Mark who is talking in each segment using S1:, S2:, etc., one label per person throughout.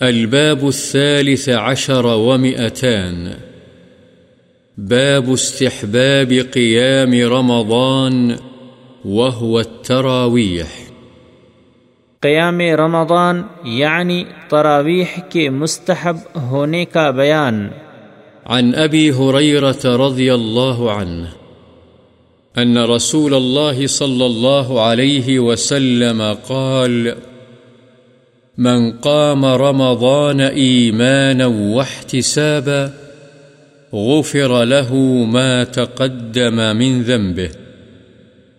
S1: الباب الثالث عشر ومئتان. باب استحباب قيام رمضان وهو التراويح.
S2: قیام رمضان یعنی تراویح کے مستحب ہونے کا بیان.
S1: عن أبي هريرة رضي الله عنه أن رسول الله صلى الله عليه وسلم قال من قام رمضان إيمانا واحتسابا غفر له ما تقدم من ذنبه.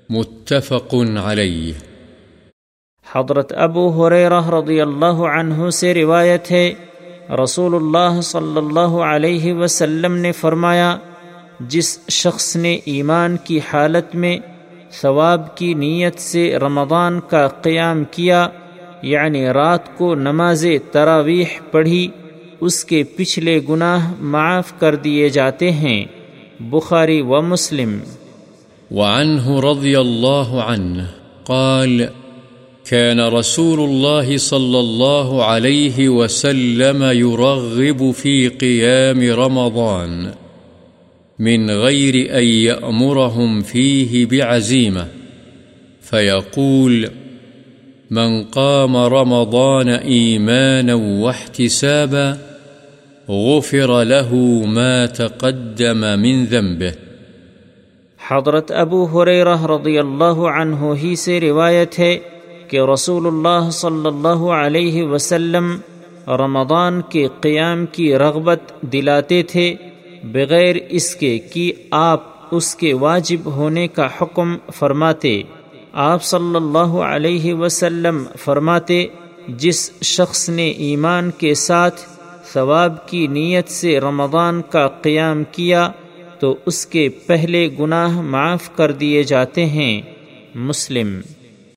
S1: متفق عليه.
S2: حضرت ابو حریرہ رضی اللہ عنہ سے روایت ہے، رسول اللہ صلی اللہ علیہ وسلم نے فرمایا، جس شخص نے ایمان کی حالت میں ثواب کی نیت سے رمضان کا قیام کیا یعنی رات کو نماز تراویح پڑھی، اس کے پچھلے گناہ معاف کر دیے جاتے ہیں، بخاری و مسلم۔
S1: وعنه رضي الله عنه قال كان رسول الله صلى الله عليه وسلم يرغب في قيام رمضان من غير أن يأمرهم فيه بعزيمة فيقول فيقول من قام رمضان إيمانا واحتسابا، غفر له ما تقدم من ذنبه.
S2: حضرت ابو حریرہ رضی اللہ عنہ ہی سے روایت ہے کہ رسول اللہ صلی اللہ علیہ وسلم رمضان کے قیام کی رغبت دلاتے تھے، بغیر اس کے کہ آپ اس کے واجب ہونے کا حکم فرماتے۔ آپ صلی اللہ علیہ وسلم فرماتے، جس شخص نے ایمان کے ساتھ ثواب کی نیت سے رمضان کا قیام کیا، تو اس کے پہلے گناہ معاف کر دیے جاتے ہیں۔ مسلم